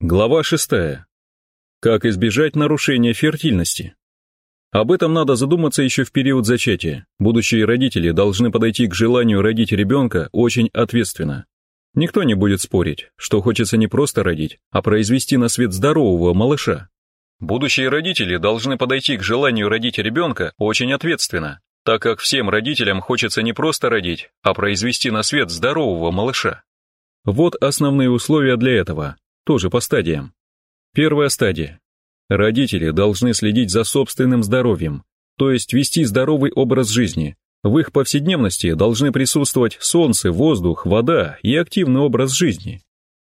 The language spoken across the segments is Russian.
Глава 6. Как избежать нарушения фертильности? Об этом надо задуматься еще в период зачатия. Будущие родители должны подойти к желанию родить ребенка очень ответственно. Никто не будет спорить, что хочется не просто родить, а произвести на свет здорового малыша. Будущие родители должны подойти к желанию родить ребенка очень ответственно, так как всем родителям хочется не просто родить, а произвести на свет здорового малыша. Вот основные условия для этого тоже по стадиям. Первая стадия. Родители должны следить за собственным здоровьем, то есть вести здоровый образ жизни. В их повседневности должны присутствовать солнце, воздух, вода и активный образ жизни.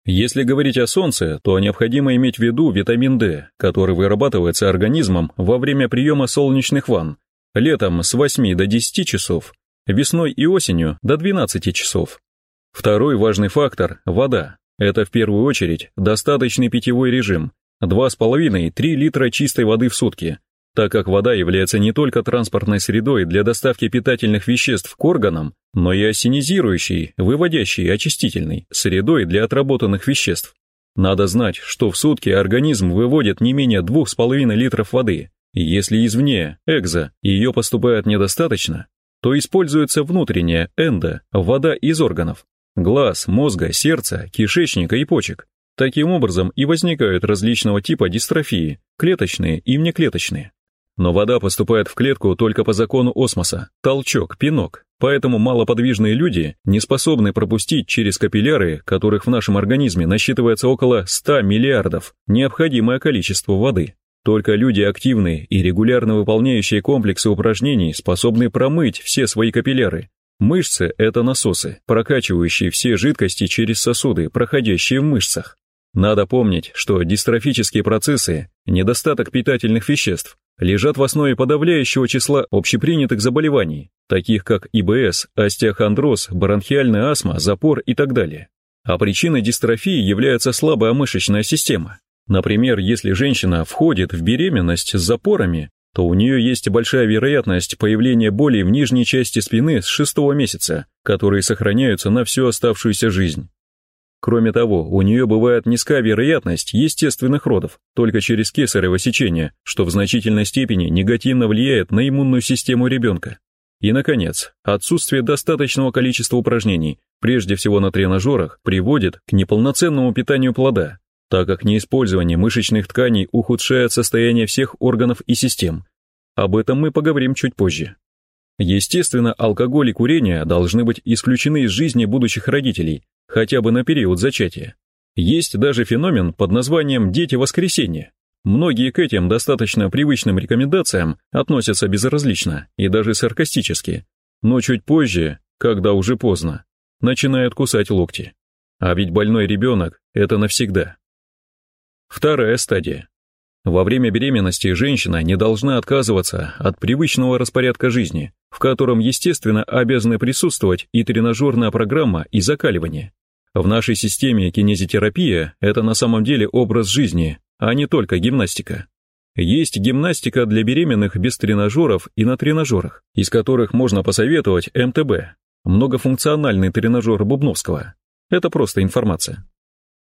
Если говорить о солнце, то необходимо иметь в виду витамин D, который вырабатывается организмом во время приема солнечных ванн, летом с 8 до 10 часов, весной и осенью до 12 часов. Второй важный фактор – вода. Это в первую очередь достаточный питьевой режим, 2,5-3 литра чистой воды в сутки, так как вода является не только транспортной средой для доставки питательных веществ к органам, но и осенизирующей, выводящей, очистительной средой для отработанных веществ. Надо знать, что в сутки организм выводит не менее 2,5 литров воды, если извне, экзо, ее поступает недостаточно, то используется внутренняя, эндо, вода из органов, глаз, мозга, сердца, кишечника и почек. Таким образом и возникают различного типа дистрофии, клеточные и внеклеточные. Но вода поступает в клетку только по закону осмоса, толчок, пинок, поэтому малоподвижные люди не способны пропустить через капилляры, которых в нашем организме насчитывается около 100 миллиардов, необходимое количество воды. Только люди активные и регулярно выполняющие комплексы упражнений способны промыть все свои капилляры, Мышцы – это насосы, прокачивающие все жидкости через сосуды, проходящие в мышцах. Надо помнить, что дистрофические процессы, недостаток питательных веществ, лежат в основе подавляющего числа общепринятых заболеваний, таких как ИБС, остеохондроз, бронхиальная астма, запор и так далее. А причиной дистрофии является слабая мышечная система. Например, если женщина входит в беременность с запорами, то у нее есть большая вероятность появления болей в нижней части спины с шестого месяца, которые сохраняются на всю оставшуюся жизнь. Кроме того, у нее бывает низкая вероятность естественных родов, только через кесарево сечение, что в значительной степени негативно влияет на иммунную систему ребенка. И, наконец, отсутствие достаточного количества упражнений, прежде всего на тренажерах, приводит к неполноценному питанию плода, так как неиспользование мышечных тканей ухудшает состояние всех органов и систем. Об этом мы поговорим чуть позже. Естественно, алкоголь и курение должны быть исключены из жизни будущих родителей, хотя бы на период зачатия. Есть даже феномен под названием «дети воскресенья». Многие к этим достаточно привычным рекомендациям относятся безразлично и даже саркастически, но чуть позже, когда уже поздно, начинают кусать локти. А ведь больной ребенок – это навсегда. Вторая стадия. Во время беременности женщина не должна отказываться от привычного распорядка жизни, в котором, естественно, обязаны присутствовать и тренажерная программа, и закаливание. В нашей системе кинезитерапия – это на самом деле образ жизни, а не только гимнастика. Есть гимнастика для беременных без тренажеров и на тренажерах, из которых можно посоветовать МТБ – многофункциональный тренажер Бубновского. Это просто информация.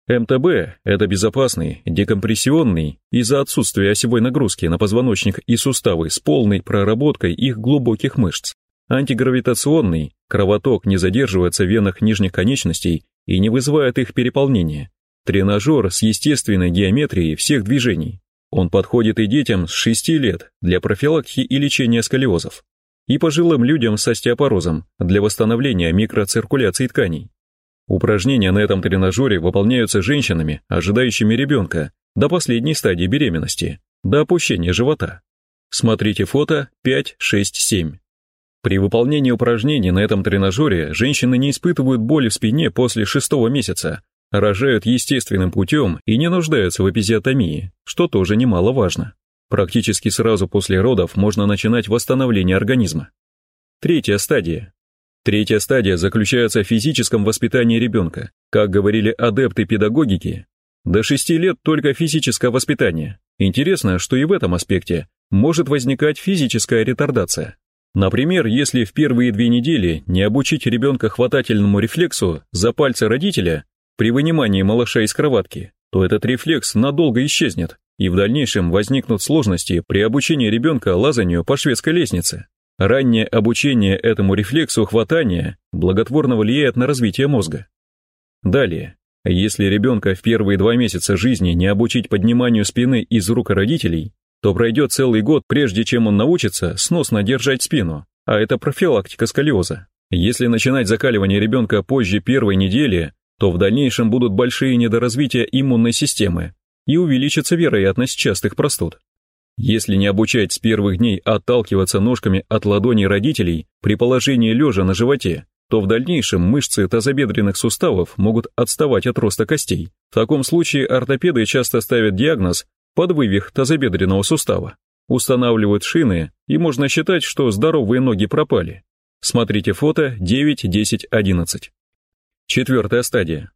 МТБ – это безопасный, декомпрессионный из-за отсутствия осевой нагрузки на позвоночник и суставы с полной проработкой их глубоких мышц. Антигравитационный – кровоток не задерживается в венах нижних конечностей и не вызывает их переполнения. Тренажер с естественной геометрией всех движений. Он подходит и детям с 6 лет для профилактики и лечения сколиозов, и пожилым людям с остеопорозом для восстановления микроциркуляции тканей. Упражнения на этом тренажере выполняются женщинами, ожидающими ребенка, до последней стадии беременности, до опущения живота. Смотрите фото 5.6.7. При выполнении упражнений на этом тренажере женщины не испытывают боли в спине после шестого месяца, рожают естественным путем и не нуждаются в эпизиотомии, что тоже немаловажно. Практически сразу после родов можно начинать восстановление организма. Третья стадия Третья стадия заключается в физическом воспитании ребенка. Как говорили адепты педагогики, до 6 лет только физическое воспитание. Интересно, что и в этом аспекте может возникать физическая ретардация. Например, если в первые две недели не обучить ребенка хватательному рефлексу за пальцы родителя при вынимании малыша из кроватки, то этот рефлекс надолго исчезнет, и в дальнейшем возникнут сложности при обучении ребенка лазанию по шведской лестнице. Раннее обучение этому рефлексу хватания благотворно влияет на развитие мозга. Далее, если ребенка в первые два месяца жизни не обучить подниманию спины из рук родителей, то пройдет целый год, прежде чем он научится сносно держать спину, а это профилактика сколиоза. Если начинать закаливание ребенка позже первой недели, то в дальнейшем будут большие недоразвития иммунной системы и увеличится вероятность частых простуд. Если не обучать с первых дней отталкиваться ножками от ладоней родителей при положении лежа на животе, то в дальнейшем мышцы тазобедренных суставов могут отставать от роста костей. В таком случае ортопеды часто ставят диагноз подвывих тазобедренного сустава. Устанавливают шины, и можно считать, что здоровые ноги пропали. Смотрите фото 9, 10, 11. Четвертая стадия.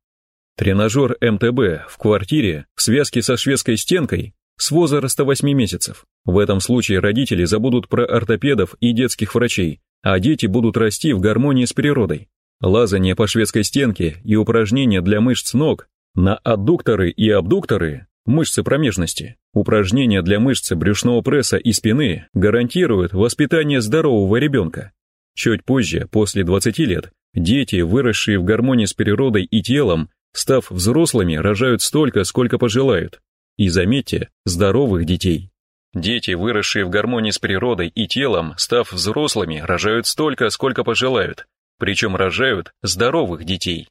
Тренажер МТБ в квартире в связке со шведской стенкой с возраста 8 месяцев. В этом случае родители забудут про ортопедов и детских врачей, а дети будут расти в гармонии с природой. Лазание по шведской стенке и упражнения для мышц ног на аддукторы и абдукторы, мышцы промежности, упражнения для мышц брюшного пресса и спины гарантируют воспитание здорового ребенка. Чуть позже, после 20 лет, дети, выросшие в гармонии с природой и телом, став взрослыми, рожают столько, сколько пожелают. И заметьте, здоровых детей. Дети, выросшие в гармонии с природой и телом, став взрослыми, рожают столько, сколько пожелают, причем рожают здоровых детей.